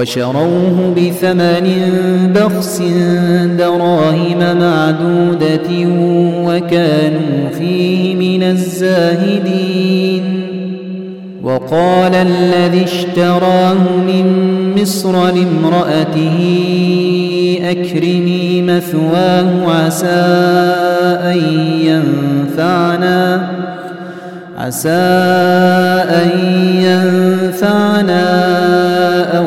وشروه بثمن بخس دراهم معدودة وكانوا فيه من الزاهدين. وقال الذي اشتراه من مصر لامرأته أكرمي مثواه عسى أن ينفعنا عسى أن ينفعنا أو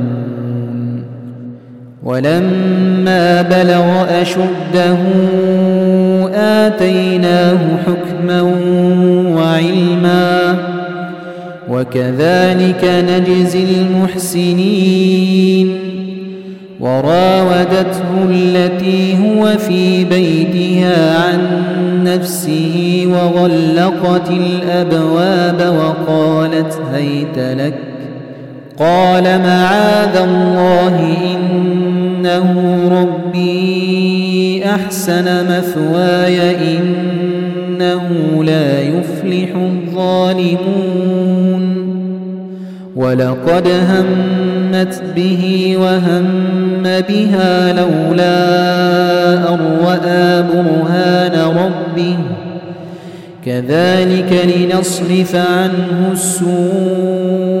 ولما بلغ أشده آتيناه حكما وعلما وكذلك نجزي المحسنين وراودته التي هو في بيتها عن نفسه وغلقت الأبواب وقالت هيت لك قال معاذ الله إنه ربي أحسن مثواي إنه لا يفلح الظالمون. ولقد همت به وهم بها لولا أن برهان ربه. كذلك لنصرف عنه السوء.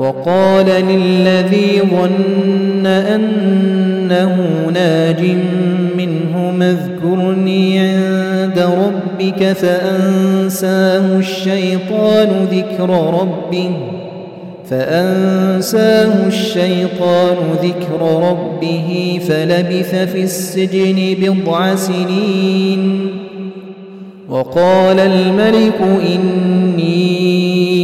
وقال للذي ظن أنه ناج منه اذكرني عند ربك فأنساه الشيطان ذكر ربه فأنساه الشيطان ذكر ربه فلبث في السجن بضع سنين وقال الملك إني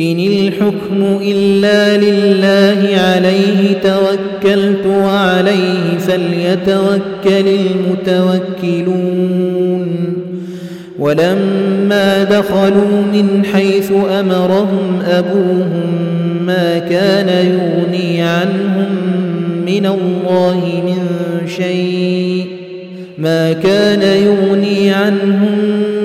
إن الحكم إلا لله عليه توكلت وعليه فليتوكل المتوكلون. ولما دخلوا من حيث أمرهم أبوهم ما كان يغني عنهم من الله من شيء ما كان يغني عنهم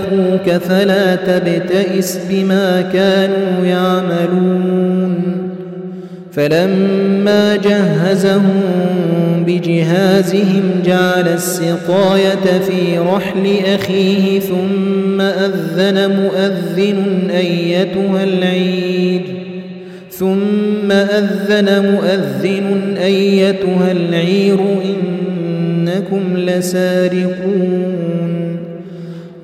أخوك فلا تبتئس بما كانوا يعملون. فلما جهزهم بجهازهم جعل السقاية في رحل أخيه ثم أذن مؤذن أيتها العيد ثم أذن مؤذن أيتها العير إنكم لسارقون.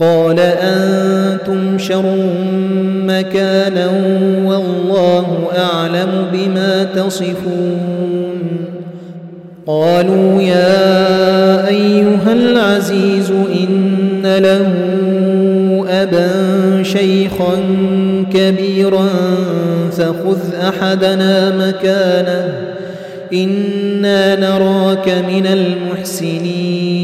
قال أنتم شر مكانا والله أعلم بما تصفون. قالوا يا أيها العزيز إن له أبا شيخا كبيرا فخذ أحدنا مكانه إنا نراك من المحسنين.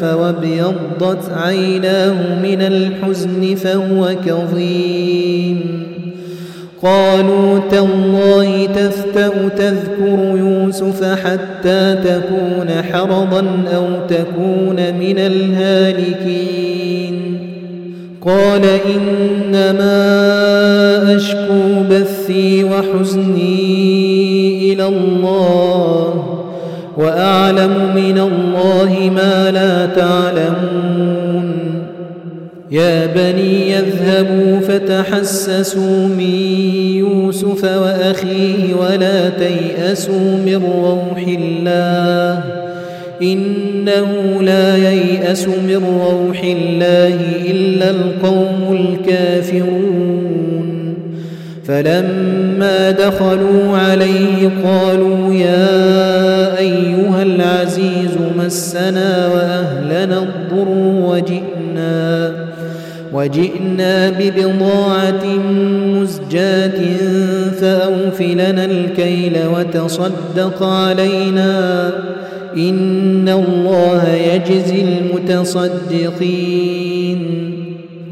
يوسف وابيضت عيناه من الحزن فهو كظيم. قالوا تالله تفتأ تذكر يوسف حتى تكون حرضا أو تكون من الهالكين. قال إنما أشكو بثي وحزني إلى الله. وأعلم من الله ما لا تعلمون. يا بني يذهبوا فتحسسوا من يوسف وأخيه ولا تيأسوا من روح الله. إنه لا ييأس من روح الله إلا القوم الكافرون. فلما دخلوا عليه قالوا يا أيها العزيز مسنا وأهلنا الضر وجئنا وجئنا ببضاعة مزجاة فأوفلنا الكيل وتصدق علينا. إن الله يجزي المتصدقين.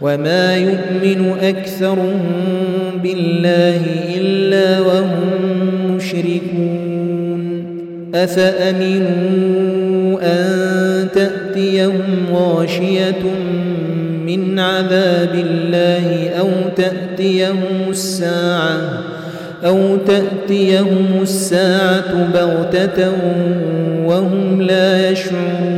وما يؤمن أكثرهم بالله إلا وهم مشركون. أفأمنوا أن تأتيهم غاشية من عذاب الله أو تأتيهم الساعة أو تأتيهم الساعة بغتة وهم لا يشعرون؟